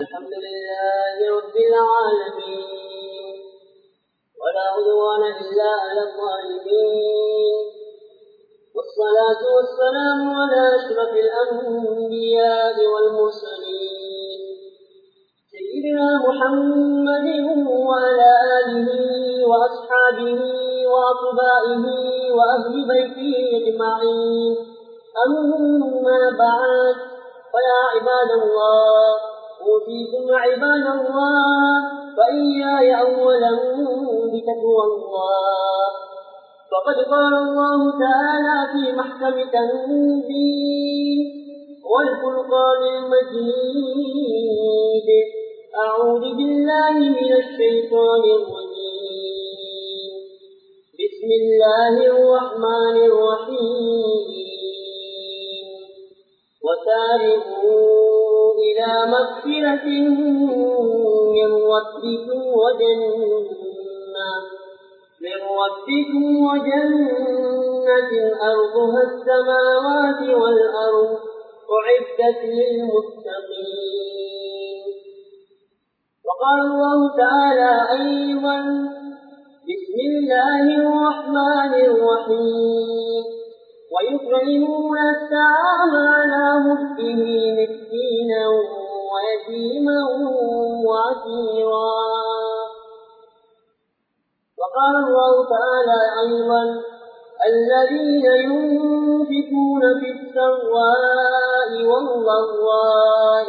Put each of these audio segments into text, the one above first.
الحمد لله رب العالمين ولا عدوان إلا على الظالمين. والصلاة والسلام على أشرف الأنبياء والمرسلين. سيدنا محمد وعلى آله وأصحابه وأطبائه وأهل بيته أجمعين. أما بعد فيا عباد الله أوصيكم عباد الله فإياي أولا بتقوى الله. فقد قال الله تعالى في محكم تنزيل والفرقان المجيد. أعوذ بالله من الشيطان الرجيم. بسم الله الرحمن الرحيم. وسارعوا إلى مغفرة من ربكم وجنة. من ربكم وجنة أرضها السماوات والأرض أعدت للمتقين. وقال الله تعالى أيضا بسم الله الرحمن الرحيم. ويطعمون الطعام على حبه مسكينا ويتيما وعسيرا وقال الله تعالى أيضا الذين ينفقون في السراء والضراء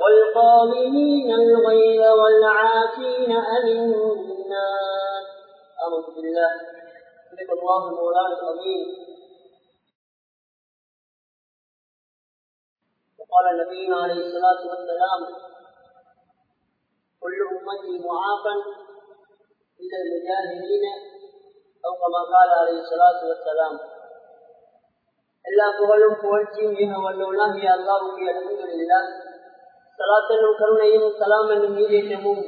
والقابلين الغيظ والعافين عن الناس. أعوذ بالله. صدق الله مولانا العظيم. وقال نبينا عليه الصلاة والسلام كل أمتي معافى إلا المجاهدين أو كما قال عليه الصلاة والسلام எல்லா புகழும் புகழ்ச்சியும் மிக வல்லவனாகிய அல்லாவுக்கு அலமதுல்லா சலாத்தனும் கருணையும் சலாம் என்னும் மீதேற்றமும்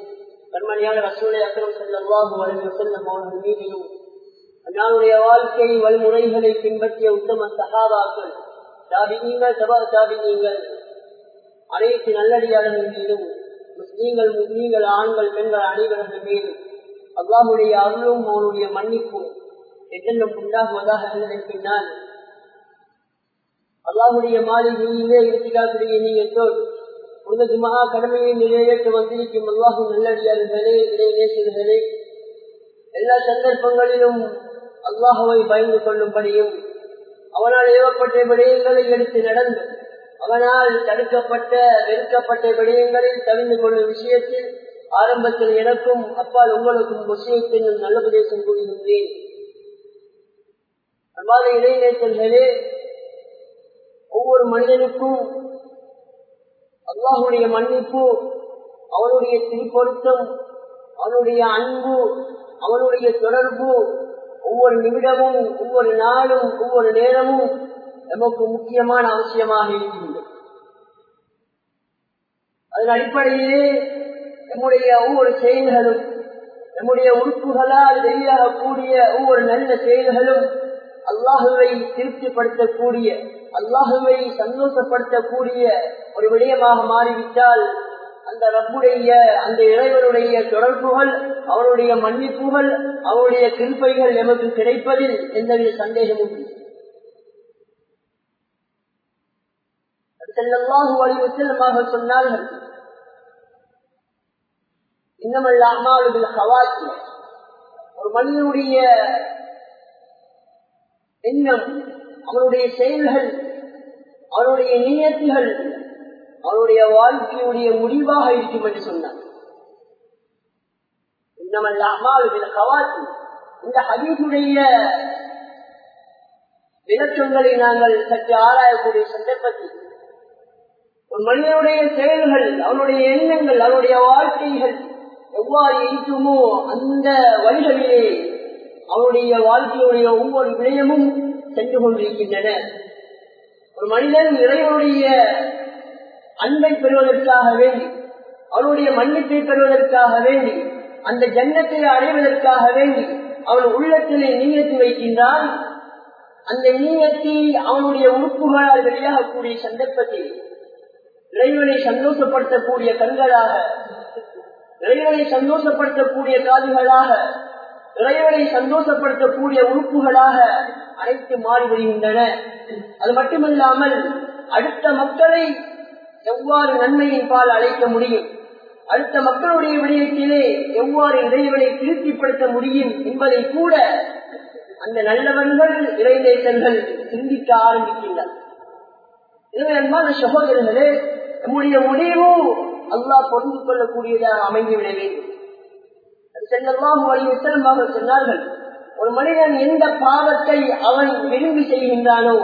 கண்மணியான ரசூலை அக்கரம் செல்லல்லாஹு வலிவு செல்லும் அவர்கள் மீதிலும் அன்னாருடைய வாழ்க்கை வழிமுறைகளை பின்பற்றிய உத்தம சகாபாக்கள் தாபினீங்கள் சபா தாபினீங்கள் அனைத்து நல்லடியாளர்கள் மீதும் முஸ்லீம்கள் முஸ்லீம்கள் ஆண்கள் பெண்கள் அனைவர்கள் மீதும் அல்லாஹுடைய அருளும் அவனுடைய மன்னிப்பும் எதெல்லாம் உண்டாகுவதாக இருந்ததன் பின்னால் அல்லாஹுடைய மாளிகையிலே இருக்கிறார்கள் நீங்கள் உனது மகா கடமையை நிறைவேற்ற வந்திருக்கும் அல்லாஹும் நல்லடியார்களே இதை எல்லா சந்தர்ப்பங்களிலும் அல்லாஹுவை பயந்து கொள்ளும்படியும் அவனால் ஏவப்பட்ட விடயங்களை எடுத்து நடந்து அவனால் தடுக்கப்பட்ட வெறுக்கப்பட்ட விடயங்களில் தவிந்து கொள்ளும் விஷயத்தில் ஆரம்பத்தில் எனக்கும் அப்பால் உங்களுக்கும் விஷயத்தை நல்ல உபதேசம் கூறுகின்றேன். அன்பாத இளைஞர்களே ஒவ்வொரு மனிதனுக்கும் அல்லாஹுடைய மன்னிப்பு அவனுடைய திருப்பொருத்தம் அவனுடைய அன்பு அவனுடைய தொடர்பு ஒவ்வொரு நிமிடமும் ஒவ்வொரு நாளும் ஒவ்வொரு நேரமும் நமக்கு முக்கியமான அவசியமாக இருக்கின்றது. அதன் அடிப்படையிலே நம்முடைய ஒவ்வொரு செயல்களும் நம்முடைய உறுப்புகளால் வெளியாகக்கூடிய ஒவ்வொரு நல்ல செயல்களும் அல்லாஹுவை திருப்திப்படுத்தக்கூடிய அல்லாஹுவை சந்தோஷப்படுத்தக்கூடிய ஒரு விடயமாக மாறிவிட்டால் அந்த ரப்புடைய அந்த இறைவனுடைய தொடர்புகள் அவனுடைய மன்னிப்புகள் அவருடைய கிருப்பைகள் எமக்கு கிடைப்பதில் எந்தவித சந்தேகமும் இல்லை. செல்லல்லாஹு வழிவு செல்லமாக சொன்னார்கள் இன்னமல்ல ஹவாக்கி ஒரு மனிதனுடைய எண்ணம் அவனுடைய செயல்கள் அவனுடைய நீயத்துகள் அவனுடைய வாழ்க்கையுடைய முடிவாக இருக்கும் என்று சொன்னார். இன்னமல்ல இந்த ஹதீசுடைய விளக்கங்களை நாங்கள் சற்று ஆராயக்கூடிய சந்தர்ப்பத்தில் ஒரு மனிதனுடைய செயல்கள் அவனுடைய எண்ணங்கள் அவனுடைய வாழ்க்கைகள் எவ்வாறு இருக்குமோ அந்த வழிகளிலே அவனுடைய வாழ்க்கையுடைய ஒவ்வொரு விடயமும் சென்று கொண்டிருக்கின்றன. ஒரு மனிதன் இறைவனுடைய அன்பை பெறுவதற்காக வேண்டி அவனுடைய மன்னிப்பை பெறுவதற்காக வேண்டி அந்த ஜன்னத்தை அடைவதற்காக வேண்டி அவன் உள்ளத்திலே நீயத்து வைக்கின்றான் அந்த நீயத்தை அவனுடைய உறுப்புகளால் வெளியாகக்கூடிய சந்தர்ப்பத்தில் இறைவனை சந்தோஷப்படுத்தக்கூடிய கண்களாக இறைவனை சந்தோஷப்படுத்தக்கூடிய காதுகளாக இறைவனை சந்தோஷப்படுத்தக்கூடிய உறுப்புகளாக அனைத்து மாறிவிடுகின்றன அது மட்டுமல்லாமல் அடுத்த மக்களை எவ்வாறு நன்மையின் பால் அழைக்க முடியும்? அடுத்த மக்களுடைய விடயத்திலே எவ்வாறு இறைவனை திருப்திப்படுத்த முடியும் என்பதை கூட அந்த நல்லவர்கள் இறைநேசர்கள் சிந்திக்க ஆரம்பிக்கின்றனர். எனவே அன்பான சகோதரர்களே நம்முடைய முடிவு அல்லாஹ் பொருந்து கொள்ளக்கூடியதாக அமைந்துவிட வேண்டும். செல்லலாம் வழிவு சொன்னார்கள் ஒரு மனிதன் எந்த பாவத்தை அவன் விரும்பி செய்கின்றானோ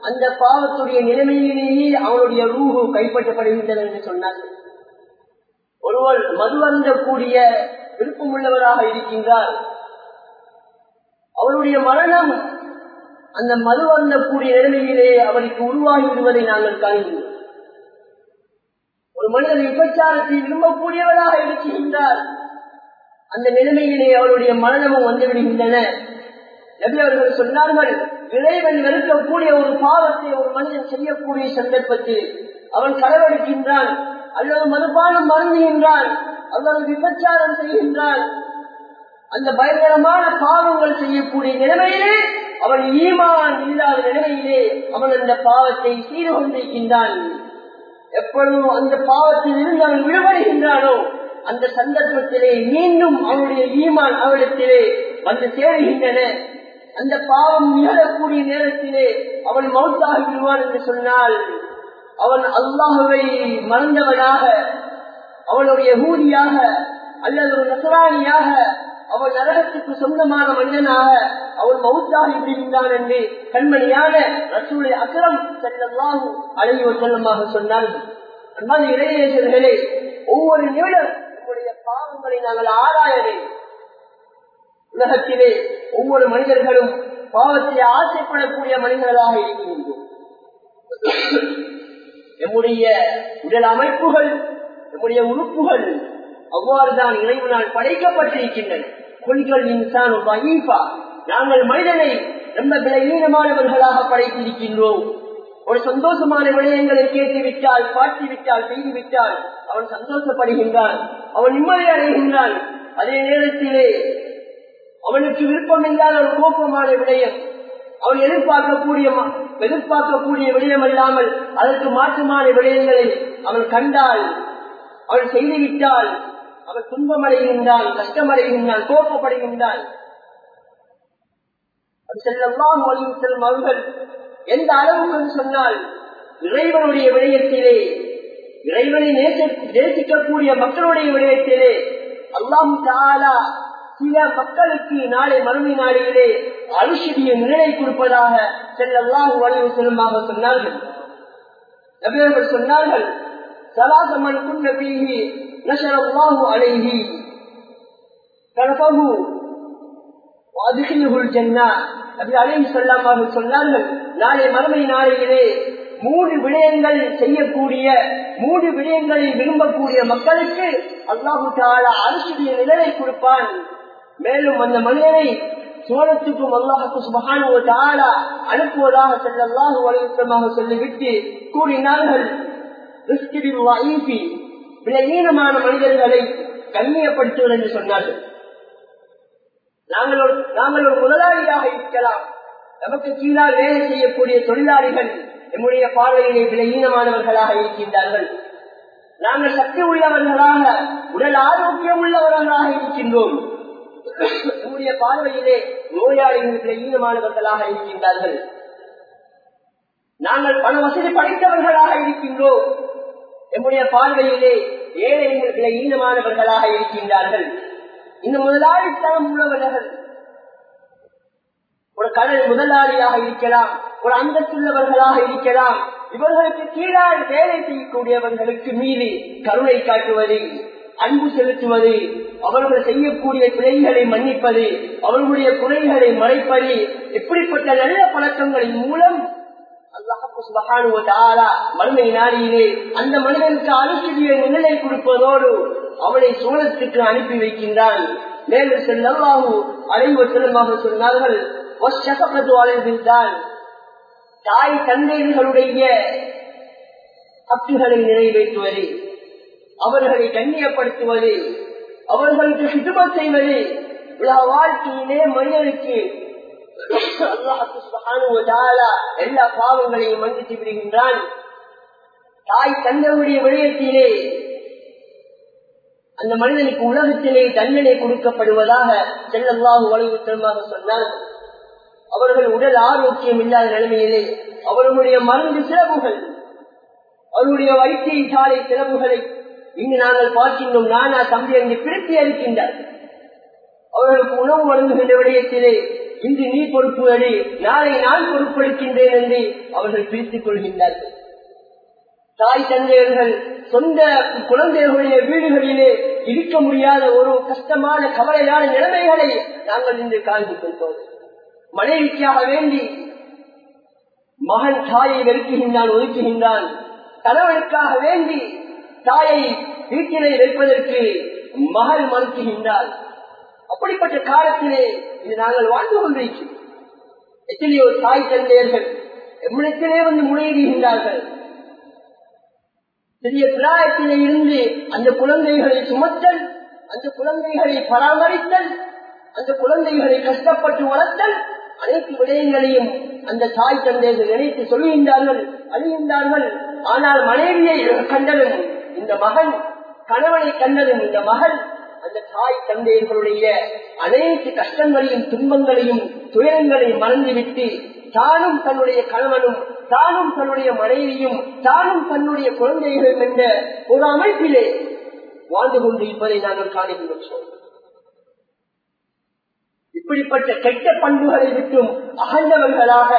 அந்த பாவத்துடைய நிலைமையிலேயே அவனுடைய ரூஹு கைப்பற்றப்படுகின்றன என்று சொன்னார்கள் ஒருவர் மது அருந்தக்கூடிய விருப்பம் உள்ளவராக இருக்கின்றார். அவருடைய மரணம் அந்த மது அருந்தக்கூடிய நிலைமையிலே அவருக்கு உருவாகி விடுவதை நாங்கள் காண்கிறோம். ஒரு மனிதன் விபச்சாரத்தை விரும்பக்கூடியவராக இருக்கின்றார். அந்த நிலைமையிலே அவருடைய மரணமும் வந்துவிடுகின்றன நபி அவர்கள் சொன்னார்கள் இறைவன் வெறுக்கக்கூடிய ஒரு பாவத்தை ஒரு மனிதன் செய்யக்கூடிய சந்தர்ப்பத்தில் அவன் களவெடுக்கின்றான் அல்லது மதுபானம் மருந்துகின்றான். அல்லது விபச்சாரம் செய்கின்றான். அந்த பயங்கரமான பாவங்கள் செய்யக்கூடிய நிலைமையிலே அவன் ஈமான் இல்லாத நிலைமையிலே அவன் அந்த பாவத்தை செய்து கொண்டிருக்கின்றான். எப்பொழுதும் அந்த பாவத்தில் இருந்து அவன் விடுபடுகின்றானோ அந்த சந்தர்ப்பத்திலே மீண்டும் அவனுடைய ஈமான் அவரிடத்திலே வந்து சேருகின்றன. அந்த பாவம் நிகழக்கூடிய நேரத்திலே அவன் மௌத்தாகி விடுவான் என்று சொன்னால் அவன் அல்லாஹுவை மறந்தவனாக அவனுடைய ஊதியாக அல்லது ஒரு நசராணியாக அவன் நரகத்துக்கு சொந்தமான மனிதனாக அவன் மௌத்தாகி விடுகின்றான் என்று கண்மணியான ரசூலை அகரம் செல்லல்லாஹு அழகிய செல்லமாக சொன்னார்கள் அன்பான இளைஞர்களே ஒவ்வொரு நிமிடம் உங்களுடைய பாவங்களை நாங்கள் ஆராய வேண்டும் உலகத்திலே ஒவ்வொரு மனிதர்களும் பாவத்தை ஆசைப்படக்கூடிய மனிதர்களாக இருக்கின்றோம். நம்முடைய உடல் அமைப்புகள் நம்முடைய உறுப்புகள் அவ்வாறுதான் இறைவனால் படைக்கப்பட்டிருக்கின்றன. கொள்கள் இன்சான் வகீஃபா நாங்கள் மனிதனை ரொம்ப விலையீனமானவர்களாக படைத்திருக்கின்றோம். ஒரு சந்தோஷமான விடயங்களை கேட்டுவிட்டால் பாட்டிவிட்டால் செய்துவிட்டால் அவன் சந்தோஷப்படுகின்றான். அவன் நிம்மதி அடைகின்றான். அதே நேரத்திலே அவனுக்கு விருப்பமில்லாத ஒரு கோபமான விடயம் அவன் எதிர்பார்க்கக்கூடிய எதிர்பார்க்கக்கூடிய விடயம் இல்லாமல் அதற்கு மாற்றமான விடயங்களை அவன் கண்டால் அவன் செய்துவிட்டால் அவன் துன்பமடைகின்றான் கஷ்டமடைகின்றான் கோபப்படுகின்றான் செல்லாம் செல்லும் அவர்கள் எந்த அளவுக்கு சொன்னால் இறைவனுடைய விடயத்திலே இறைவனை நேசிக்கக்கூடிய மக்களுடைய விடயத்திலே அல்லாம் தாலா சில மக்களுக்கு நாளை மறுமை நாளிலே அரிசிய நிலை கொடுப்பதாக செல்லல்லாம் வலிவு செல்லுமாக சொன்னார்கள். நபியர்கள் சொன்னார்கள் சலாசமன் குன்ன பீஹி நஷரல்லாஹு அலைஹி கனபகு அதுகிலுகுல் ஜன்னா. அப்படி அலைஹி சொல்லாமல் சொன்னார்கள் நாளை மறுமை நாளிலே மூன்று விடயங்கள் செய்யக்கூடிய மூன்று விடயங்களை விரும்பக்கூடிய மக்களுக்கு அல்லாஹு தாலா அரசுடைய நிழலை கொடுப்பான். மேலும் அந்த மனிதனை சோழத்துக்கும் அல்லாஹுக்கு சுபகான தாலா அனுப்புவதாக செல்லல்லாஹு வலியுறுத்தமாக சொல்லிவிட்டு கூறினார்கள். விலகீனமான மனிதர்களை கண்ணியப்படுத்துவது என்று சொன்னார்கள். நாங்கள் ஒரு நாங்கள் ஒரு முதலாளியாக இருக்கலாம். நமக்கு கீழால் வேலை செய்யக்கூடிய தொழிலாளிகள் நம்முடைய பார்வையிலே விலகீனமானவர்களாக இருக்கின்றார்கள். நாங்கள் சக்தி உள்ளவர்களாக உடல் ஆரோக்கியம் உள்ளவர்களாக இருக்கின்றோம். உங்களுடைய பார்வையிலே நோயாளிகளுக்கு விலகீனமானவர்களாக இருக்கின்றார்கள். நாங்கள் பண வசதி படைத்தவர்களாக இருக்கின்றோம். எம்முடைய பார்வையிலே ஏழைகளுக்கு விலகீனமானவர்களாக இருக்கின்றார்கள். இந்த முதலாளித்தனம் உள்ளவர்கள் ஒரு கடல் முதலாளியாக இருக்கலாம் ஒரு அந்தத்துள்ளவர்களாக இருக்கலாம் இவர்களுக்கு கீழால் வேலை செய்யக்கூடியவர்களுக்கு மீறி கருணை காட்டுவது அன்பு செலுத்துவது அவர்கள் செய்யக்கூடிய பிழைகளை மன்னிப்பது அவர்களுடைய குறைகளை மறைப்பது இப்படிப்பட்ட நல்ல பழக்கங்களின் மூலம் மண்மை நாடியிலே அந்த மனிதனுக்கு அனுப்பிய நிழலை கொடுப்பதோடு அவனை சோழத்துக்கு அனுப்பி வைக்கின்றான். மேலும் செல்லவாகு அலைவ செல்லமாக சொன்னார்கள் தாய் தந்தைகளுடைய ஹக்குகளை நிறைவேற்றுவதே. அவர்களை கண்ணியப்படுத்துவது அவர்களுக்கு சிதுமத் செய்வது உலக வாழ்க்கையிலே மனிதனுக்கு எல்லா பாவங்களையும் மன்னித்து விடுகின்றான். தாய் தந்தையுடைய விடயத்திலே அந்த மனிதனுக்கு உலகத்திலே தண்டனை கொடுக்கப்படுவதாக செல்லல்லாஹு வலியுறுத்தமாக சொன்னார். அவர்கள் உடல் ஆரோக்கியம் இல்லாத நிலைமையிலே அவர்களுடைய மருந்து சிறப்புகள் அவருடைய வைத்திய சாலை சிறப்புகளை இங்கு நாங்கள் பார்க்கின்றோம் நானா தம்பி அங்கு பிரித்தி அளிக்கின்றார். அவர்களுக்கு உணவு வழங்குகின்ற விடயத்திலே இன்று நீ பொறுப்பு அடி நாளை நான் பொறுப்பளிக்கின்றேன் என்று அவர்கள் பிரித்துக் கொள்கின்றார்கள். தாய் தந்தையர்கள் சொந்த குழந்தைகளுடைய வீடுகளிலே இருக்க முடியாத ஒரு கஷ்டமான கவலையான நிலைமைகளை நாங்கள் இன்று காண்பிக் கொண்டோம். மனைவிக்காக வேண்டி மகன் தாயை வெறுக்குகின்றான் ஒதுக்குகின்றான். கணவனுக்காக வேண்டி தாயை வீட்டிலே வைப்பதற்கு மகள் மறுக்குகின்றாள் அப்படிப்பட்ட காலத்திலே இது நாங்கள் வாழ்ந்து கொண்டிருக்கிறோம். எத்தனையோ தாய் தந்தையர்கள் எம்மிடத்திலே வந்து முறையிடுகின்றார்கள் சிறிய பிராயத்திலே இருந்து அந்த குழந்தைகளை சுமத்தல் அந்த குழந்தைகளை பராமரித்தல் அந்த குழந்தைகளை கஷ்டப்பட்டு வளர்த்தல் அனைத்து விடயங்களையும் அந்த தாய் தந்தையர்கள் நினைத்து சொல்லுகின்றார்கள் அழிகின்றார்கள் ஆனால் மனைவியை கண்டதும் இந்த மகன் கணவனை கண்டதும் இந்த மகள் அந்த தாய் தந்தையர்களுடைய அனைத்து கஷ்டங்களையும் துன்பங்களையும் துயரங்களையும் மறந்துவிட்டு தானும் தன்னுடைய கணவனும் தானும் தன்னுடைய மனைவியும் தானும் தன்னுடைய குழந்தைகளும் என்ற ஒரு அமைப்பிலே வாழ்ந்து கொண்டு இருப்பதை நாங்கள் காணுகின்றோம். இப்படிப்பட்ட கெட்ட பண்புகளை விட்டும் அகழ்ந்தவர்களாக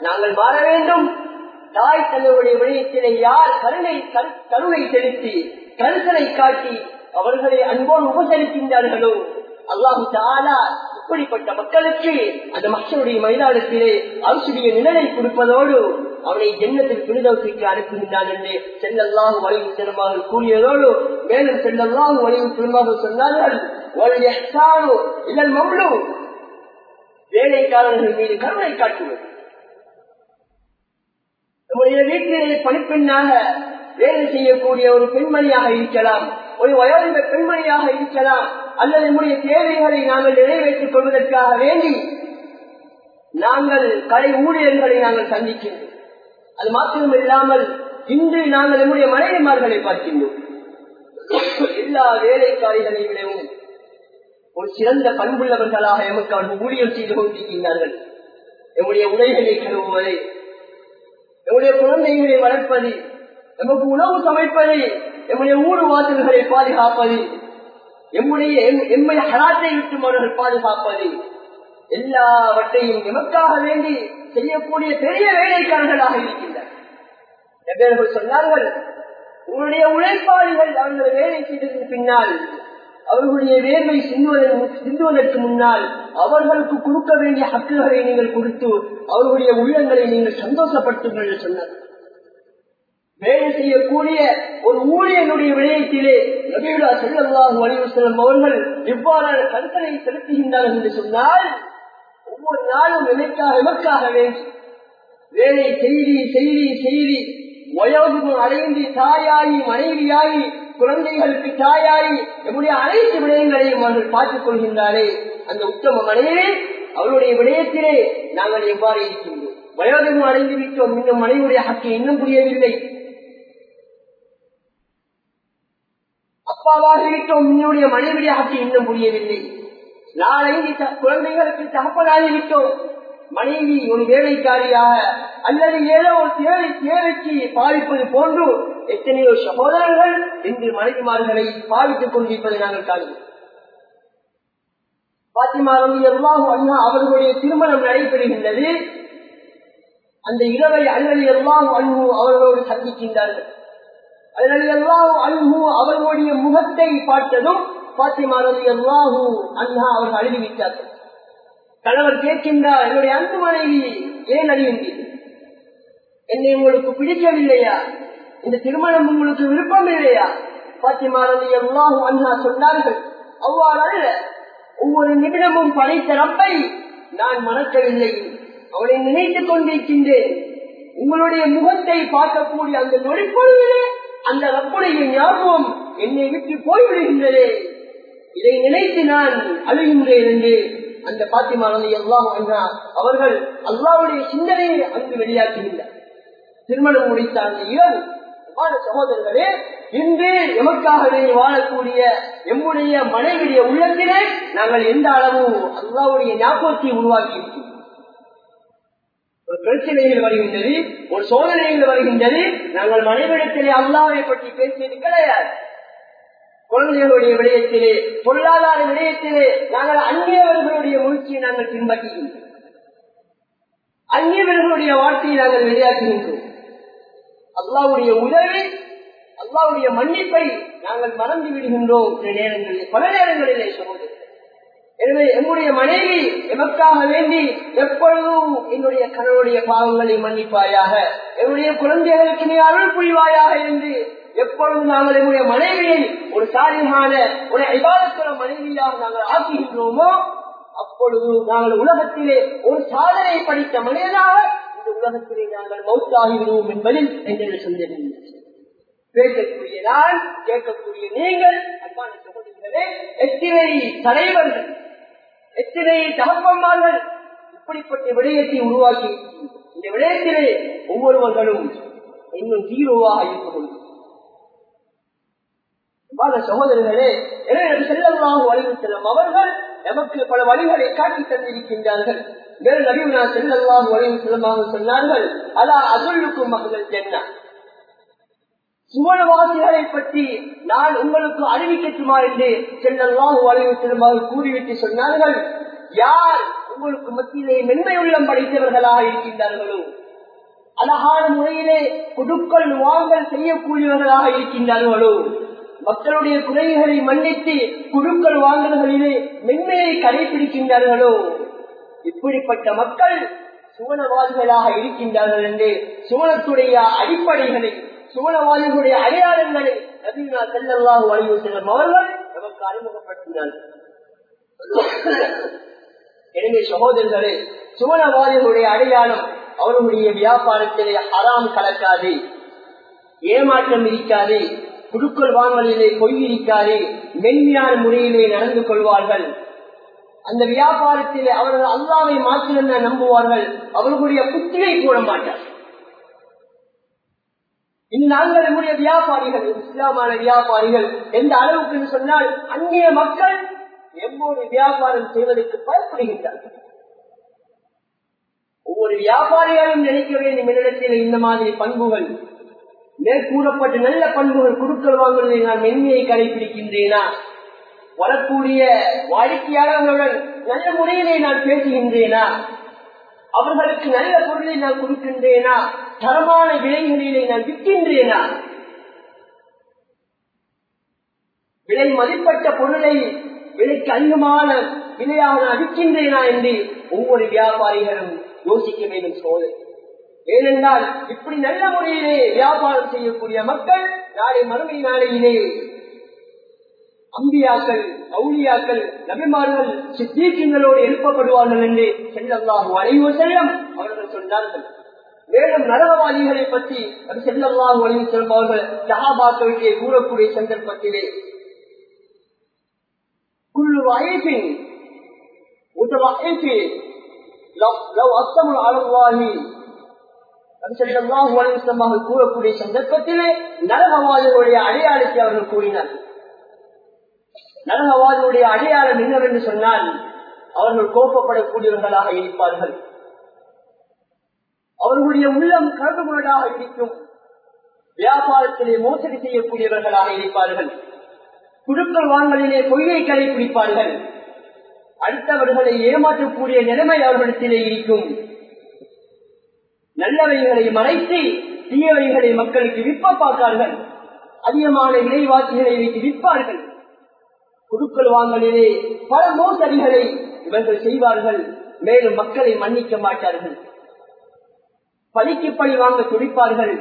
நாங்கள் மாற வேண்டும். தாய் தன்னுடைய விடயத்திலே யார் கருணை கருணை செலுத்தி கருத்தனை காட்டி அவர்களை அன்போடு உபசரிக்கின்றார்களோ? அல்லாஹு தாலா இப்படிப்பட்ட மக்களுக்கு அந்த மக்களுடைய மைதானத்திலே அரசுடைய நிழலை கொடுப்பதோடு அவனை ஜென்னத்தில் பிரிதவுக்கு அனுப்புகின்றான் என்று செல்லல்லாம் வலிவு செல்லுமாக கூறியதோடு மேலும் செல்லல்லாம் வலிவு செல்லுமாக சொன்னார்கள். மம்ளு வேலைக்காரர்கள் மீது கருணை காட்டுவது. உங்களுடைய வீட்டிலே பணிப்பெண்ணாக வேலை செய்யக்கூடிய ஒரு பெண்மணியாக இருக்கலாம் ஒரு வயோதிக பெண்மணியாக இருக்கலாம் அல்லது நம்முடைய தேவைகளை நாங்கள் நிறைவேற்றிக் கொள்வதற்காக வேண்டி நாங்கள் கலை ஊழியர்களை நாங்கள் சந்திக்கின்றோம். அது மாத்திரம் இல்லாமல் இன்று நாங்கள் நம்முடைய மனைவிமார்களை பார்க்கின்றோம். எல்லா வேலைக்காரிகளை விடவும் ஒரு சிறந்த பண்புள்ளவர்களாக எமக்கு அவர்கள் ஊழியர் செய்து கொண்டிருக்கின்றார்கள். நம்முடைய உடைகளை கழுவுவதை நம்முடைய குழந்தைகளை வளர்ப்பது நமக்கு உணவு சமைப்பது எம்முடைய ஊடு வாசல்களை பாதுகாப்பது எம்முடைய எம்மை ஹராத்தை விட்டு அவர்கள் பாதுகாப்பது எல்லாவற்றையும் எமக்காக வேண்டி செய்யக்கூடிய பெரிய வேலைக்காரர்களாக இருக்கின்றனர். சொன்னார்கள் உங்களுடைய உழைப்பாளிகள் அவர்கள் வேலை செய்ததற்கு பின்னால் அவர்களுடைய வேர்வை சிந்துவதற்கு முன்னால் அவர்களுக்கு கொடுக்க வேண்டிய ஹக்குகளை நீங்கள் கொடுத்து அவர்களுடைய உள்ளங்களை நீங்கள் சந்தோஷப்படுத்துங்கள் சொன்னார். வேலை செய்யக்கூடிய ஒரு ஊழியனுடைய விடயத்திலே நபியுடா செல்லல்லாஹு வலிவு அவர்கள் இவ்வாறான கருத்தனை செலுத்துகின்றார்கள் என்று சொன்னால் ஒவ்வொரு நாளும் எனக்காக எமக்காக வேண்டும் வேலை செய்தி செய்தி செய்தி வயோதிகம் அடைந்து தாயாகி மனைவியாகி குழந்தைகளுக்கு தாயாரி நம்முடைய அனைத்து விடயங்களையும் அவர்கள் பார்த்துக் கொள்கின்றாரே அந்த உத்தம மனைவே அவருடைய விடயத்திலே நாங்கள் எவ்வாறு இருக்கின்றோம்? வயோதிகம் அடைந்து விட்டோம் இன்னும் மனைவியுடைய ஹக்கை இன்னும் புரியவில்லை. அப்பாவாக விட்டோம் இன்னுடைய மனைவியுடைய ஹக்கை இன்னும் புரியவில்லை. நாளைந்து குழந்தைகளுக்கு தகப்பனாகி விட்டோம். மனைவி ஒரு வேலைக்காரியாக அல்லது ஏதோ ஒரு தேவை தேவைக்கு பாதிப்பது போன்று எத்தனையோ சகோதரர்கள் இன்று மனைவிமார்களை பாவித்துக் கொண்டிருப்பதை நாங்கள் காண்கிறோம். பாத்திமா ரவி அண்ணா அவர்களுடைய திருமணம் நடைபெறுகின்றது. அந்த இரவை அல்லது எல்லாம் அன்பு அவர்களோடு சந்திக்கின்றார்கள். அல்லது எல்லாம் அன்பு அவர்களுடைய முகத்தை பார்த்ததும் பாத்திமா ரவி அண்ணா அவர்கள் அழுதிவிட்டார்கள். கணவர் கேட்கின்றார் என்னுடைய அன்பு மனைவி ஏன் அறிகின்றீர்கள் என்னை உங்களுக்கு பிடிக்கவில்லையா? இந்த திருமணம் உங்களுக்கு விருப்பம் இல்லையா? பாத்திமாரதி எல்லாம் அண்ணா சொன்னார்கள் அவ்வாறல்ல ஒவ்வொரு நிமிடமும் படைத்த ரப்பை நான் மறக்கவில்லை அவனை நினைத்துக் கொண்டிருக்கின்றேன். உங்களுடைய முகத்தை பார்க்கக்கூடிய அந்த நொடிப்பொழுதிலே அந்த ரப்புடைய ஞாபகம் என்னை விட்டு போய்விடுகின்றதே. இதை நினைத்து நான் அழுகின்றேன் என்று அந்த பாத்திமா எல்லாம் அவர்கள் அல்லாவுடைய சிந்தனையை அங்கு வெளியாக்குகின்றார் திருமணம் முடித்த அந்த இரவு அன்பான சகோதரர்களே இன்று எமக்காக வேண்டி வாழக்கூடிய எம்முடைய மனைவிடைய உள்ளத்திலே நாங்கள் எந்த அளவு அல்லாவுடைய ஞாபகத்தை உருவாக்கி இருக்கிறோம் ஒரு பிரச்சனைகள் வருகின்றது ஒரு சோதனைகள் வருகின்றது நாங்கள் மனைவிடத்திலே அல்லாவை பற்றி பேசியது கிடையாது. குழந்தைகளுடைய விடயத்திலே பொருளாதார விடயத்திலே நாங்கள் அந்நியவர்களுடைய முயற்சியை நாங்கள் பின்பற்றுகின்றோம். அந்நியவர்களுடைய வார்த்தையை நாங்கள் வெளியாக்குகின்றோம். அல்லாவுடைய உதவி அல்லாவுடைய மன்னிப்பை நாங்கள் மறந்து விடுகின்றோம். சில நேரங்களில் பல நேரங்களிலே சகோதரர் எனவே என்னுடைய மனைவி எமக்காக வேண்டி எப்பொழுதும் என்னுடைய கணவனுடைய பாவங்களை மன்னிப்பாயாக என்னுடைய குழந்தைகளுக்கு நீ அருள் புரிவாயாக என்று எப்பொழுதும் நாங்கள் என்னுடைய மனைவியை ஒரு சாரியமான ஒரு ஐபாதத்துற மனைவியாக நாங்கள் ஆக்குகின்றோமோ அப்பொழுது நாங்கள் உலகத்திலே ஒரு சாதனை படித்த மனிதனாக இந்த உலகத்திலே நாங்கள் மௌத்தாகிவிடுவோம் என்பதில் எங்கள் சந்தேகம் பேசக்கூடிய நான் கேட்கக்கூடிய நீங்கள் அன்பான சகோதரர்களே எத்தனை தலைவர்கள் எத்தனை தகப்பன்மார்கள் இப்படிப்பட்ட விடயத்தை உருவாக்கி இந்த விடயத்திலே ஒவ்வொருவர்களும் இன்னும் ஹீரோவாக இருக்க முடியும். சகோதரர்களே எனவே செல்லமாக வலிவு செல்லும் அவர்கள் நமக்கு பல வழிகளை காட்டி தந்திருக்கின்றார்கள். வேறு நபிவுனா செல்லல்லாஹு வழிவு செல்லமாக சொன்னார்கள் அதா அதுள்ளுக்கும் மகள் என்ன சுவனவாசிகளை பற்றி நான் உங்களுக்கு அறிவிக்கட்டுமா என்று செல்லல்லாஹு வழிவு செல்லுமாக கூறிவிட்டு சொன்னார்கள் யார் உங்களுக்கு மத்தியிலே மென்மை உள்ளம் படைத்தவர்களாக இருக்கின்றார்களோ அழகான முறையிலே கொடுக்கல் வாங்கல் செய்யக்கூடியவர்களாக இருக்கின்றார்களோ மக்களுடைய குறைகளை மன்னித்து குழுக்கள் வாங்கல்களிலே மென்மையை கடைபிடிக்கின்றார்களோ இப்படிப்பட்ட மக்கள் சுவனவாதிகளாக இருக்கின்றார்கள் என்று சுவனத்துடைய அடிப்படைகளை சுவனவாதிகளுடைய அடையாளங்களை நவீனா செல்லல்லாஹு வலிவு செல்லும் அவர்கள் நமக்கு அறிமுகப்படுத்தினார்கள். எனவே சகோதரர்களே சுவனவாதிகளுடைய அடையாளம் அவர்களுடைய வியாபாரத்திலே அறாம் கலக்காது ஏமாற்றம் இருக்காது குடுக்கல் வாங்கலிலே பொய் இருக்காது மென்மையான முறையிலே நடந்து கொள்வார்கள். அந்த வியாபாரத்திலே அவர்கள் அல்லாவை மாத்திரம் நம்புவார்கள். அவர்களுடைய புத்திரை போட மாட்டார் நாங்கள் நம்முடைய வியாபாரிகள் இஸ்லாமான வியாபாரிகள் எந்த அளவுக்கு சொன்னால் அந்நிய மக்கள் எம்மோடு வியாபாரம் செய்வதற்கு பயப்படுகின்றார்கள்? ஒவ்வொரு வியாபாரியாலும் நினைக்க வேண்டும் என்னிடத்தில் இந்த மாதிரி பண்புகள். மேற்கூறப்பட்ட நல்ல பண்புகள் குடுக்கல் வாங்குவதை நான் மென்மையை கடைபிடிக்கின்றேனா வரக்கூடிய வாடிக்கையாளர்களுடன் நல்ல முறையிலே நான் பேசுகின்றேனா? அவர்களுக்கு நல்ல பொருளை நான் கொடுக்கின்றேனா? தரமான விலைகளிலே நான் விற்கின்றேனா? விலை மதிப்பட்ட பொருளை விலைக்கு அதிகமான விலையாக நான் விற்கின்றேனா என்று ஒவ்வொரு வியாபாரிகளும் யோசிக்க வேண்டும் சோதனை ஏனென்றால் இப்படி நல்ல முறையிலே வியாபாரம் செய்யக்கூடிய மக்கள் நாளை மறுமை நாளையிலே அம்பியாக்கள் அவுளியாக்கள் நபிமார்கள் சித்தீக்கங்களோடு எழுப்பப்படுவார்கள் என்று செல்லல்லாஹு அலைவு செல்லம் அவர்கள் சொன்னார்கள். மேலும் நரகவாதிகளை பற்றி அது செல்லல்லாஹு அலைவு செல்லும் அவர்கள் சஹாபாக்களுக்கே கூறக்கூடிய சந்தர்ப்பத்திலே குழு வயசின் முதல் லவ் அஸ்தமுல் அலவாஹி கூறக்கூடிய சந்தர்ப்பத்திலே நரகவாதிகளுடைய அடையாளத்தை அவர்கள் கூறினார்கள் நரகவாதியுடைய அடையாளம் என்னவென்று சொன்னால் அவர்கள் கோப்பப்படக்கூடியவர்களாக இருப்பார்கள். அவர்களுடைய உள்ளம் கருதுமுரடாக இருக்கும். வியாபாரத்திலே மோசடி செய்யக்கூடியவர்களாக இருப்பார்கள். குடுக்கல் வாங்கலிலே பொய்யை கடைபிடிப்பார்கள். அடுத்தவர்களை ஏமாற்றக்கூடிய நிலைமை அவர்களிடத்திலே இருக்கும். நல்லவைகளை மறைத்து தீயவைகளை மக்களுக்கு விற்ப பார்த்தார்கள் அதிகமான இணைவாசிகளை வைத்து விற்பார்கள். குழுக்கள் வாங்கலிலே பல மோசடிகளை இவர்கள் செய்வார்கள். மேலும் மக்களை மன்னிக்க மாட்டார்கள். பழிக்கு பழி வாங்க துடிப்பார்கள்.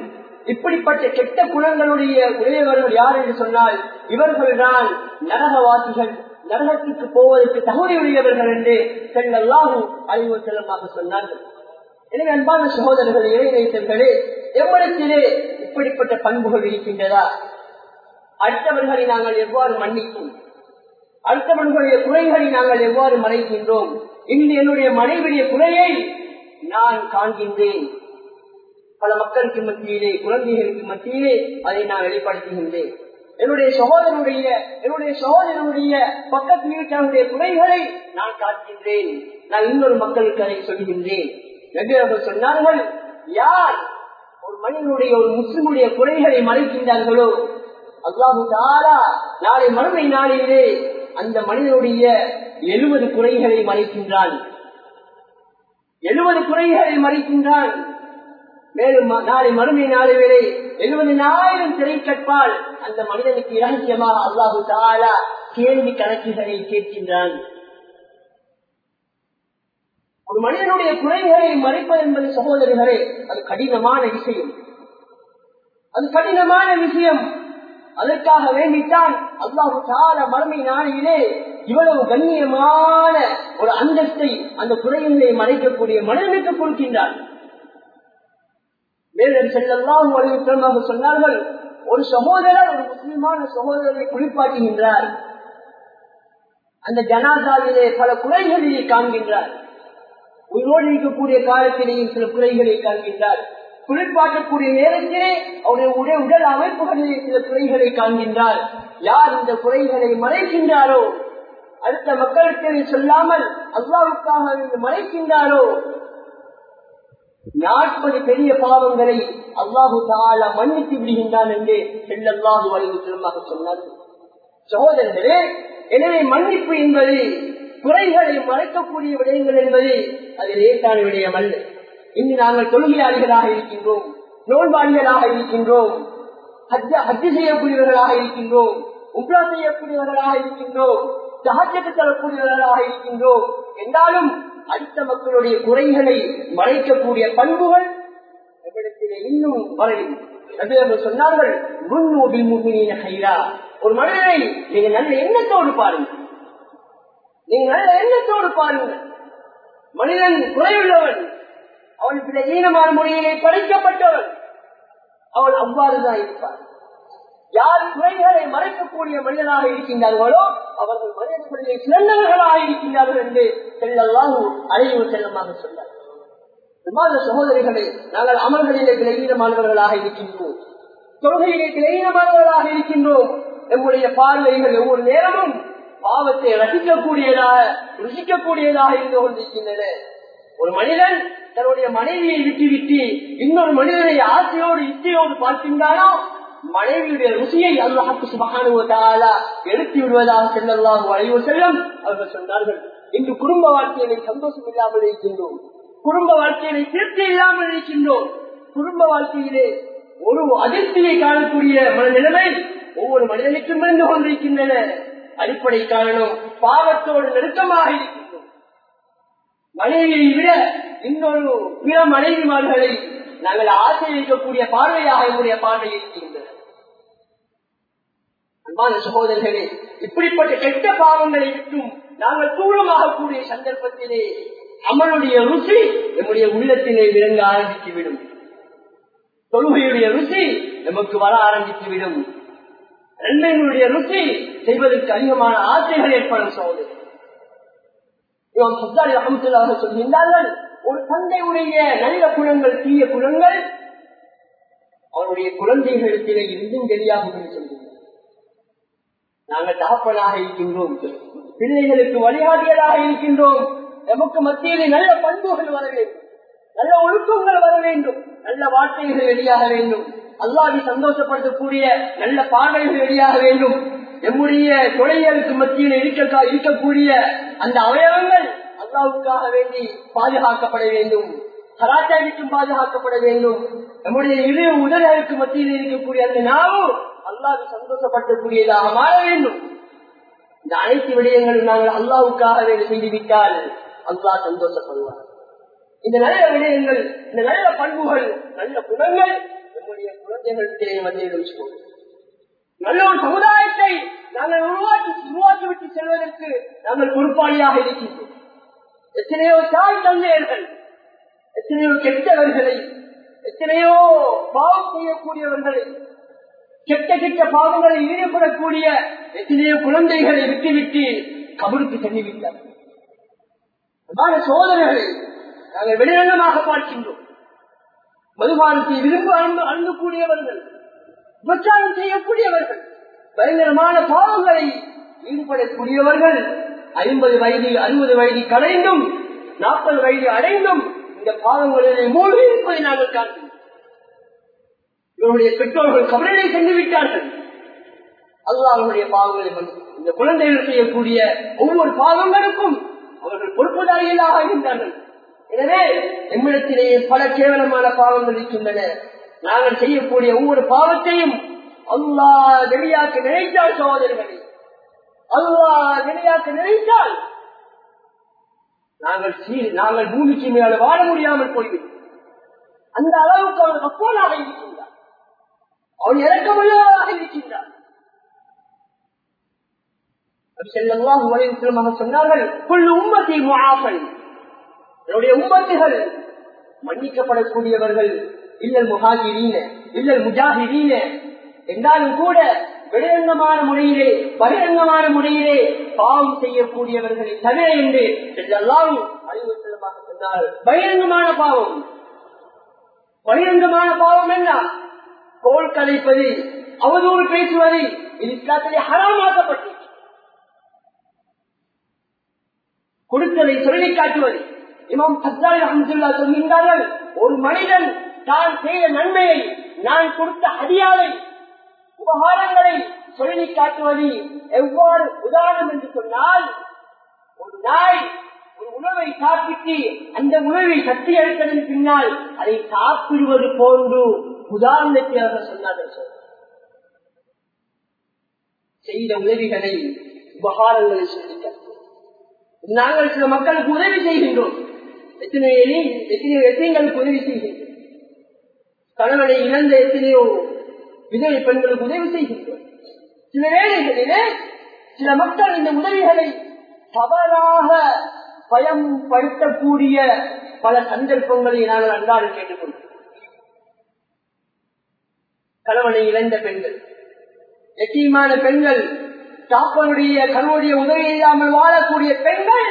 இப்படிப்பட்ட கெட்ட குணங்களுடைய உடையவர்கள் யார் என்று சொன்னால் இவர்கள்தான் நரகவாசிகள். நரகத்துக்கு போவதற்கு தகுதியுடையவர்கள் என்று செல்லல்லாஹும் அறிவு செல்லமாக சொன்னார்கள். எனவே அன்பான சகோதரர்கள் இளைஞர்களே எவ்வளத்திலே இப்படிப்பட்ட பண்புகள் இருக்கின்றதா? அடுத்தவர்களை நாங்கள் எவ்வாறு மன்னிக்கும் அடுத்தவர்களுடைய குறைகளை நாங்கள் எவ்வாறு மறைக்கின்றோம்? இன்று என்னுடைய மனைவிடைய குறையை நான் காண்கின்றேன். பல மக்களுக்கு மத்தியிலே குழந்தைகளுக்கு மத்தியிலே அதை நான் வெளிப்படுத்துகின்றேன். என்னுடைய சகோதரனுடைய என்னுடைய சகோதரனுடைய பக்கத்து வீட்டாருடைய குறைகளை நான் காட்டுகின்றேன் நான் இன்னொரு மக்களுக்கு அதை சொல்கின்றேன். நபியர்கள் சொன்னார்கள். யார் ஒரு மனிதனுடைய ஒரு முஸ்லிமுடைய குறைகளை மறைக்கின்றார்களோ அல்லாஹு தாரா நாளை மறுமை நாளிலே அந்த மனிதனுடைய எழுபது குறைகளை மறைக்கின்றான். எழுபது குறைகளை மறைக்கின்றான். மேலும் நாளை மறுமை நாளிலே எழுபதினாயிரம் திரை கற்பால் அந்த மனிதனுக்கு இரகசியமாக அல்லாஹு தாலா கேள்வி கணக்குகளை கேட்கின்றான். ஒரு மனிதனுடைய குறைகளை மறைப்பது என்பது சகோதரர்களே அது கடினமான விஷயம். அது கடினமான விஷயம். அதற்காக வேண்டித்தான் அல்லாஹு தால மறுமை நாளிலே இவ்வளவு கண்ணியமான ஒரு அந்தஸ்தை அந்த குறைகளை மறைக்கக்கூடிய மனிதனுக்கு கொடுக்கின்றார். மேலும் செல்லெல்லாம் வலியுறுத்தமாக சொன்னார்கள் ஒரு சகோதரர் ஒரு முஸ்லிமான சகோதரரை குளிப்பாட்டுகின்றார். அந்த ஜனாதாவிலே பல குறைகளிலே காண்கின்றார். உயிரோடு இருக்கக்கூடிய காலத்திலேயும் சில குறைகளை காண்கின்றார். குளிர்பாட்டக்கூடிய நேரத்திலே அவருடைய உடல் உடல் அமைப்புகளிலே சில குறைகளை காண்கின்றார். யார் இந்த குறைகளை மறைக்கின்றாரோ அடுத்த மக்களுக்கு சொல்லாமல் அல்லாவுக்காக மறைக்கின்றாரோ நாற்பது பெரிய பாவங்களை அல்லாஹு தாலா மன்னித்து விடுகின்றான் என்று செல்லல்லாஹு வலியுறுத்தமாக சொன்னார் சகோதரர்களே எனவே மன்னிப்பு என்பது குறைகளை மறைக்கக்கூடிய விடயங்கள் என்பது அது லேசான விடயம் அல்ல இன்று நாங்கள் தொழுகையாளிகளாக இருக்கின்றோம் நோன்பாளிகளாக இருக்கின்றோம் ஹஜ்ஜு செய்யக்கூடியவர்களாக இருக்கின்றோம் உப்ரா செய்யக்கூடியவர்களாக இருக்கின்றோம் சகஜத்து தரக்கூடியவர்களாக இருக்கின்றோம். என்றாலும் அடுத்த மக்களுடைய குறைகளை மறைக்கக்கூடிய பண்புகள் எவ்விடத்திலே இன்னும் வரவில்லை சொன்னார்கள் ஒரு மனிதனை நீங்க நல்ல எண்ணத்தோடு பாருங்கள். நீங்க நல்ல எண்ணத்தோடு பாருங்கள். மனிதன் குறையுள்ளவன். அவன் சில ஈனமான முறையிலே படைக்கப்பட்டவன். அவன் அவ்வாறுதான் இருப்பார் யார் குறைகளை மறைக்கக்கூடிய மனிதனாக இருக்கின்றார்களோ அவர்கள் மனிதர்களிலே சிறந்தவர்களாக இருக்கின்றார்கள் என்று செல்லலாம் அறிவு செல்லமாக சொன்னார். விமான சகோதரிகளே நாங்கள் அமல்களிலே கிளையீனமானவர்களாக இருக்கின்றோம். தொழுகையிலே கிளையீனமானவர்களாக இருக்கின்றோம். எங்களுடைய பார்வைகள் ஒவ்வொரு நேரமும் பாவத்தை ரசிக்கக்கூடியதாக ருசிக்கக்கூடியதாக இருந்து கொண்டிருக்கின்றன. ஒரு மனிதன் தன்னுடைய மனைவியை விட்டு விட்டு இன்னொரு மனிதனை ஆசையோடு இச்சையோடு பார்க்கின்றானோ மனைவியுடைய ருசியை அல்லாஹுக்கு சுபகானுவதாலா எடுத்து விடுவதாக செல்லலாம் வளைவு செல்லும் அவர்கள் சொன்னார்கள். இன்று குடும்ப வாழ்க்கையை சந்தோஷம் இல்லாமல் இருக்கின்றோம். குடும்ப வாழ்க்கையை திருப்தி இல்லாமல் இருக்கின்றோம். குடும்ப வாழ்க்கையிலே ஒரு அதிர்ச்சியை காணக்கூடிய மனநிலைமை ஒவ்வொரு மனிதனுக்கும் இருந்து கொண்டிருக்கின்றன. அடிப்படை காரணம் பாவத்தோடு நெருக்கமாக இருக்கின்றோம். மனைவியை விட இன்னொரு பிற மனைவிமார்களை நாங்கள் ஆசிரியக்கக்கூடிய பார்வையாக என்னுடைய பார்வை இருக்கின்றன அன்பான சகோதரர்களே இப்படிப்பட்ட கெட்ட பாவங்களை விட்டும் நாங்கள் தூரமாகக்கூடிய சந்தர்ப்பத்திலே அமலுடைய ருசி நம்முடைய உள்ளத்தினை விளங்க ஆரம்பித்துவிடும். தொழுகையுடைய ருசி நமக்கு வர ஆரம்பித்துவிடும். நன்மைகளுடைய ருக்கை செய்வதற்கு அதிகமான ஆசைகள் ஏற்படும் சோதனை இவன் சுத்தாரி அகமத்துல்லாக சொல்கின்றார்கள் ஒரு தந்தையுடைய நல்ல குணங்கள் தீய குணங்கள் அவருடைய குழந்தைகளிடத்திலே இருந்தும் தெரியாகும் என்று சொல்கின்றனர் நாங்கள் தாப்பனாக இருக்கின்றோம். பிள்ளைகளுக்கு வழிகாட்டியதாக இருக்கின்றோம். நமக்கு மத்தியிலே நல்ல பண்புகள் வர வேண்டும். நல்ல ஒழுக்கங்கள் வர வேண்டும். நல்ல வார்த்தைகள் வெளியாக வேண்டும். அல்லாஹி சந்தோஷப்படுத்தக்கூடிய நல்ல பார்வைகள் வெளியாக வேண்டும். நம்முடைய தொழில்களுக்கு மத்தியில் இருக்க இருக்கக்கூடிய அந்த அவயவங்கள் அல்லாவுக்காக வேண்டி பாதுகாக்கப்பட வேண்டும். கலாச்சாரத்துக்கும் பாதுகாக்கப்பட வேண்டும். நம்முடைய இரு உடல்களுக்கு மத்தியில் இருக்கக்கூடிய அந்த நாவும் அல்லாஹ் சந்தோஷப்படுத்தக்கூடியதாக மாற வேண்டும். இந்த அனைத்து விடயங்களும் நாங்கள் அல்லாவுக்காக வேண்டி செய்துவிட்டால் அல்லாஹ் சந்தோஷப்படுவார். இந்த நல்ல விடயங்கள் இந்த நல்ல பண்புகள் நல்ல குணங்கள் நம்முடைய குழந்தைகளிடத்திலே வந்து வச்சுக்கோங்க நல்ல ஒரு சமுதாயத்தை நாங்கள் உருவாக்கி உருவாக்கி விட்டு செல்வதற்கு நாங்கள் பொறுப்பாளியாக இருக்கின்றோம். எத்தனையோ தாய் தந்தையர்கள் எத்தனையோ கெட்டவர்களை எத்தனையோ பாவம் செய்யக்கூடியவர்களை கெட்ட கெட்ட பாவங்களை ஈடுபடக்கூடிய எத்தனையோ குழந்தைகளை விட்டுவிட்டு கபருக்கு சென்றுவிட்டார் சோதனைகளை நாங்கள் வெளிநலமாக பார்க்கின்றோம். மதுபானத்தை விரும்ப அன்பு அன்பக்கூடியவர்கள் விபச்சாரம் செய்யக்கூடியவர்கள் பயங்கரமான பாவங்களை ஈடுபடக்கூடியவர்கள் ஐம்பது வயது அறுபது வயது கடைந்தும் நாற்பது வயது அடைந்தும் இந்த பாவங்களிலே மூழ்கி இருப்பதை நாங்கள் காண்கிறோம் இவருடைய பெற்றோர்கள் கபலை சென்று விட்டார்கள். அல்லாஹுடைய பாவங்களை இந்த குழந்தைகள் செய்யக்கூடிய ஒவ்வொரு பாவங்களுக்கும் அவர்கள் பொறுப்புதாரிகளாக இருக்கின்றார்கள் எனவே எம்மிடத்திலேயே பல கேவலமான பாவங்கள் இருக்கின்றன. நாங்கள் செய்யக்கூடிய ஒவ்வொரு பாவத்தையும் அல்லா வெளியாக்க நினைத்தால் சகோதரர்களே. அல்லா வெளியாக்க நினைத்தால் நாங்கள் நாங்கள் பூமிக்கு மேல வாழ முடியாமல் போய்விடும். அந்த அளவுக்கு அவன் அப்போலாக இருக்கின்றார் அவன் இறக்கமுள்ளவராக இருக்கின்றார் சொன்னார்கள் உம்மத்தி முகாஃபன் என்னுடைய உம்மத்துகள் மன்னிக்கப்படக்கூடியவர்கள் இல்லல் முகாஜிரீன இல்லல் முஜாஹிரீன. என்றாலும் கூட வெளிரங்கமான முறையிலே பகிரங்கமான முறையிலே பாவம் செய்யக்கூடியவர்களை தவிர என்று எல்லாரும் அறிவுறுத்தலமாக சொன்னால் பகிரங்கமான பாவம். பகிரங்கமான பாவம் என்ன? கோல் கலைப்பது அவதூறு பேசுவது இஸ்லாத்திலே ஹராமாக்கப்பட்டு கொடுத்ததை சொல்லி காட்டுவது. இமாம் சத்தாரி அஹமதுல்லா சொல்கின்றார்கள் ஒரு மனிதன் தான் செய்த நன்மையை நான் கொடுத்த ஹதியாவை உபகாரங்களை சொல்லி காட்டுவது எவ்வாறு உதாரணம் என்று சொன்னால் ஒரு நாய் ஒரு உணவை சாப்பிட்டு அந்த உணவை சக்தி அளித்ததன் பின்னால் அதை சாப்பிடுவது போன்று உதாரணத்தை அவர் சொன்னார்கள் செய்த உதவிகளை உபகாரங்களை சொல்லி நாங்கள் சில மக்களுக்கு உதவி செய்கின்றோம். எத்தனையோ எத்தனையோ எத்தனைங்களுக்கு உதவி செய்கின்றோம் கணவனை இழந்த எத்தனையோ விதவை பெண்களுக்கு உதவி செய்கின்றோம். சில வேளைகளிலே சில மக்கள் இந்த உதவிகளை தவறாக பயன்படுத்தக்கூடிய பல சந்தர்ப்பங்களை நாங்கள் அன்றாடு கேட்டுக்கொள்வோம் கணவனை இழந்த பெண்கள் எட்டியமான பெண்கள் தாப்பனுடைய கருவுடைய உதவி இல்லாமல் வாழக்கூடிய பெண்கள்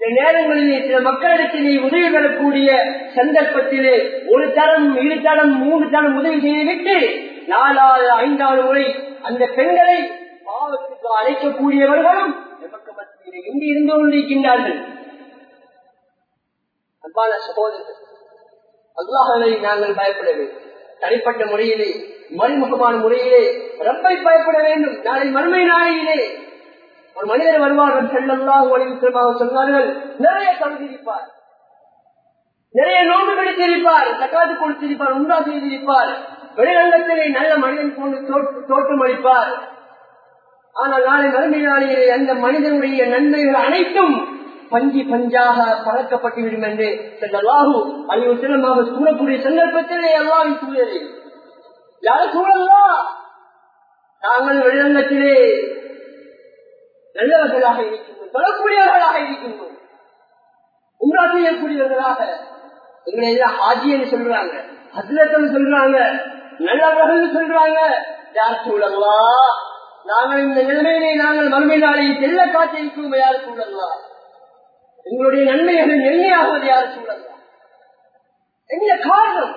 சில நேரங்களிலே சில மக்களிடத்திலே உதவி பெறக்கூடிய சந்தர்ப்பத்திலே ஒரு தரம் இரு தரம் மூன்று தரம் உதவி செய்துவிட்டு நாலாவது ஐந்தாவது முறை அந்த பெண்களை பாவத்துக்கு அழைக்கக்கூடியவர்களும் நமக்கு மத்தியிலே இங்கு இருந்து கொண்டிருக்கின்றார்கள். அன்பான சகோதரர்கள் அல்லாஹனை நாங்கள் பயப்பட வேண்டும். தனிப்பட்ட முறையிலே மறைமுகமான முறையிலே ரப்பை பயப்பட வேண்டும். நாளை மறுமை நாளையிலே ஒரு மனிதர் வருவார்கள் செல்லல்லாஹு அலிவிசமாக சொன்னார்கள். நிறைய கருதிருப்பார் நிறைய நோம்பு பிடித்திருப்பார் தக்காத்து கொடுத்திருப்பார் உண்டா செய்திருப்பார். வெளிநண்டத்திலே நல்ல மனிதன் போன்று தோற்றம் அளிப்பார். ஆனால் நாளை மறுமை நாளிலே அந்த மனிதனுடைய நன்மைகள் அனைத்தும் பஞ்சி பஞ்சாக பறக்கப்பட்டுவிடும் என்று செல்லல்லாஹு அழிவு சிலமாக கூறக்கூடிய சந்தர்ப்பத்திலே எல்லாரும் சூழலே யார் சூழல்லா நாங்கள் வெளிரங்கத்திலே நல்லவர்களாக இருக்கின்றோம் சொல்லக்கூடியவர்களாக இருக்கின்றோம். உம்ரா செய்யக்கூடியவர்களாக எங்களை எல்லாம் ஹாஜி என்று சொல்றாங்க ஹசரத்தம் சொல்றாங்க நல்லவர்கள் சொல்றாங்க. யார் சூழல்லா நாங்கள் இந்த நிலைமையினை நாங்கள் மறுமை நாளை செல்ல காத்திருக்கும் யார் சூழல்லா எங்களுடைய நன்மைகள் நெல்லையாகுவது யார் சூழல்லா என்ன காரணம்?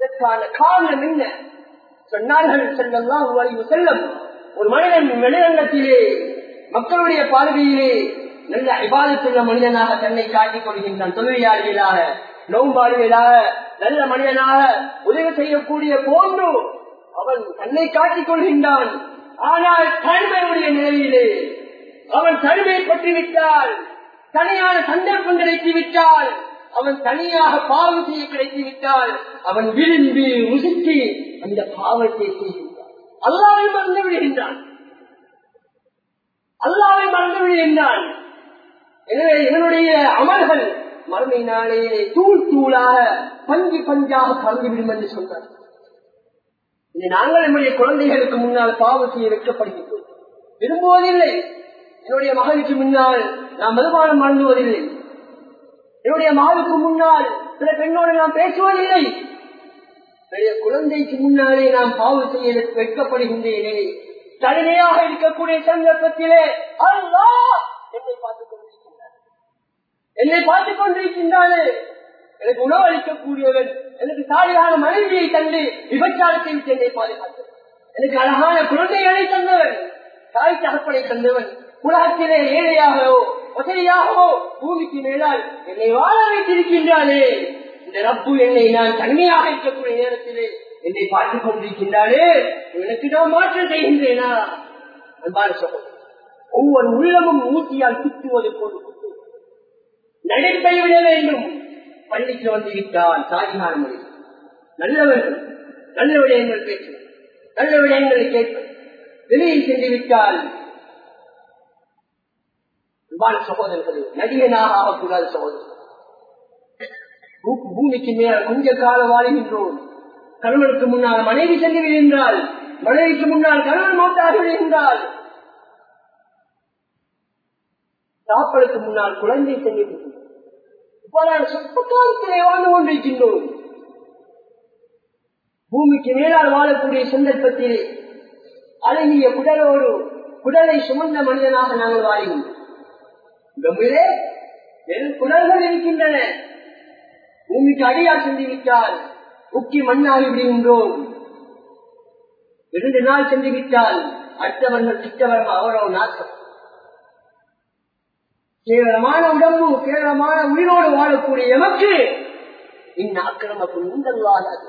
இதற்கான காரணம் என்ன? சொன்னார்கள் செல்லலாம் செல்லம் ஒரு மனிதன் வெளிரங்கத்திலே மக்களுடைய பார்வையிலே நல்ல இபாதத்துள்ள மனிதனாக தன்னை காட்டிக் கொள்கின்றான். தொழிலாளிகளாக நோம்பாளிகளாக நல்ல மனிதனாக உதவி செய்யக்கூடிய போன்று அவன் தன்னை காட்டிக் கொள்கின்றான். ஆனால் தனிமையுடைய நிலையிலே அவன் தனிமை விட்டால் தனியான சந்தர்ப்பம் கிடைத்து விட்டால் அவன் தனியாக பாவம் செய்ய கிடைத்து விட்டால் அவன் விரும்பி முசுக்கி அந்த பாவத்தை செய்கின்றான். அல்லாமல் மறந்து விடுகின்றான். அல்லாவை மறந்து என்றான். எனவே இதனுடைய அமல்கள் மறுமை நாளையிலே தூள் தூளாக பஞ்சு பஞ்சாக கலந்துவிடும் என்று சொன்னார். இது நாங்கள் நம்முடைய குழந்தைகளுக்கு முன்னால் பாவம் செய்ய வைக்கப்படுகின்றோம் விரும்புவதில்லை. என்னுடைய மகனுக்கு முன்னால் நாம் மதுபானம் மறந்துவதில்லை என்னுடைய மகளுக்கு முன்னால் சில பெண்ணோடு நாம் பேசுவதில்லை. என்னுடைய குழந்தைக்கு முன்னாலே நாம் பாவம் செய்ய வைக்கப்படுகின்றேனே தனிமையாக இருக்கக்கூடிய சந்தர்ப்பத்திலே அல்லா என்னை பார்த்துக் கொண்டிருக்கின்றார் என்னை பார்த்துக் கொண்டிருக்கின்றானே. எனக்கு உணவு அளிக்கக்கூடியவன் எனக்கு சாலையான மனைவியை தந்து விபச்சாரத்தை விட்டு என்னை பாதுகாத்தவன். எனக்கு அழகான குழந்தைகளை தந்தவன் தாய் தகப்பனை தந்தவன் உலகத்திலே ஏழையாகவோ வசதியாகவோ பூமிக்கு மேலால் என்னை வாழ வைத்திருக்கின்றானே. இந்த ரப்பு என்னை நான் தனிமையாக இருக்கக்கூடிய நேரத்திலே என்னை பார்த்துக் கொண்டிருக்கின்றானே எனக்கு நான் மாற்றம் செய்கின்றேனா? அன்பான சகோதரர் ஒவ்வொரு உள்ளமும் ஊட்டியால் குத்துவது போது நடிப்பை விட வேண்டும். பள்ளிக்கு வந்து விட்டால் சாதிகார மொழி. நல்லவர்கள் நல்ல விடயங்கள் பேசுவது நல்ல விடயங்களை கேட்பது வெளியில் சென்று விட்டால் அன்பான சகோதரர்களே நடிகனாக ஆகக்கூடாது சகோதரர். பூமிக்கு மேல் கொஞ்ச காலம் வாழ்கின்றோம். கணவனுக்கு முன்னால் மனைவி சென்று விழுந்தால் மனைவிக்கு முன்னால் கணவன் மௌத்தாக விழுந்தால் சாப்பலுக்கு முன்னால் குழந்தை சென்று சொற்பக்காலத்திலே வாழ்ந்து கொண்டிருக்கின்றோம். பூமிக்கு மேலால் வாழக்கூடிய சந்தர்ப்பத்தில் அழகிய குடலோடு குடலை சுமந்த மனிதனாக நாங்கள் வாழ்கின்றோம் குடல்கள் இருக்கின்றன. பூமிக்கு அடியார் சென்று முக்கி மண்ணாகி விடுகின்றோம் இரண்டு நாள் சென்று விட்டால் அடுத்தவர்கள் திட்டவரம் அவரோ நாசம். கேவலமான உடம்பு கேவலமான உயிரோடு வாழக்கூடிய எமக்கு இந்த அக்கிரமக்கும் இந்த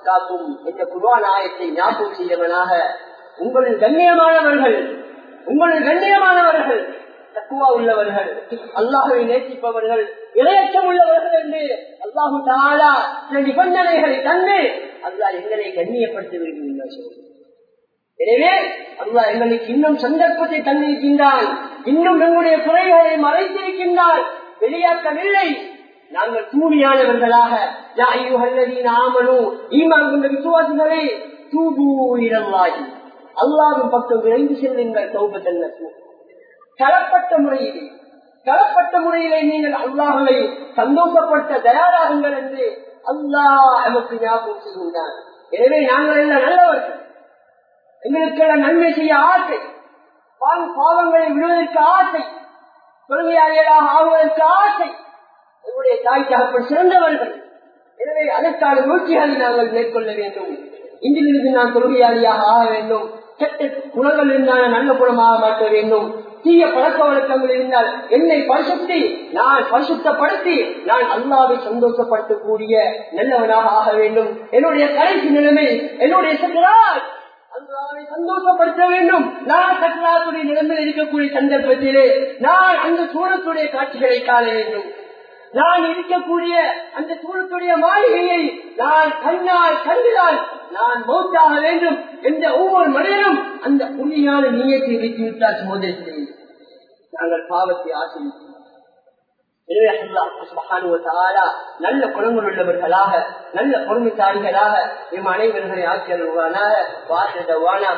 காக்கும் என்ற குருவான் ஆயத்தை ஞாபகம் செய்தவனாக உங்களின் கண்ணியமானவர்கள் உங்களின் கண்ணியமானவர்கள் தக்குவா உள்ளவர்கள் அல்லாஹுவை நேசிப்பவர்கள் இளையச்சம் உள்ளவர்கள் என்று அல்லாஹு தாலா சில நிபந்தனைகளை தந்து அல்லாஹ் எங்களை கண்ணியப்படுத்தி சொல்லுங்கள் எனவே அல்லா எங்களுக்கு இன்னும் சந்தர்ப்பத்தை தந்திருக்கின்றான் இன்னும் எங்களுடைய குறைகளை மறைத்திருக்கின்றால் வெளியாக்கவில்லை. நாங்கள் தூய்மையானவர்களாக விசுவாசிகளே ஈமான் கொண்ட விசுவாசிகளே அல்லாவின் பக்கம் விரைந்து செல்லுங்கள் சௌபத்தல்ல களப்பட்ட முறையிலே களப்பட்ட முறையிலே நீங்கள் அல்லாஹலை சந்தோஷப்பட்ட தயாராகுங்கள் என்று அல்லாஹ் நமக்கு ஞாபகம் செய்கின்றார் எனவே நாங்கள் எல்லாம் நல்லவர்கள். எங்களுக்கெல்லாம் நன்மை செய்ய ஆசை. பாவங்களை விடுவதற்கு ஆசை. தொழுகையாளிகளாக ஆகுவதற்கு ஆசை. எங்களுடைய தாய் தகப்பன் சிறந்தவர்கள். எனவே அதற்கான முயற்சிகளை நாங்கள் மேற்கொள்ள வேண்டும். இன்றிலிருந்து நான் தொழுகையாளியாக ஆக வேண்டும். கெட்ட குணங்கள் இருந்தான நல்ல குணமாக மாற்ற வேண்டும். தீய பழக்க வழக்கங்கள் இருந்தால் என்னை பரிசுத்தி நான் பரிசுத்தப்படுத்தி நான் அல்லாவை சந்தோஷப்படுத்தக்கூடிய நல்லவனாக ஆக வேண்டும். என்னுடைய கடைசி நிலைமை என்னுடைய சக்கரால் அல்லாவை சந்தோஷப்படுத்த வேண்டும். நான் சக்கராத்துடைய நிலைமையில் இருக்கக்கூடிய சந்தர்ப்பத்திலே நான் அந்த சூழத்துடைய காட்சிகளை காண வேண்டும். நான் இருக்கக்கூடிய அந்த சூழத்துடைய மாளிகையை நான் கண்ணால் கண்டுதான் நான் மௌத்தாக வேண்டும் என்ற ஒவ்வொரு மனிதனும் அந்த புண்ணியான நீயத்தை வைத்து விட்டால் சகோதரர்களே. நாங்கள் பாவத்தை ஆசிரியர் எனவே நல்ல குணங்கள் உள்ளவர்களாக நல்ல பொறுமைசாலிகளாக எம் அனைவர்களை ஆக்கியல்வானாக வாசவானா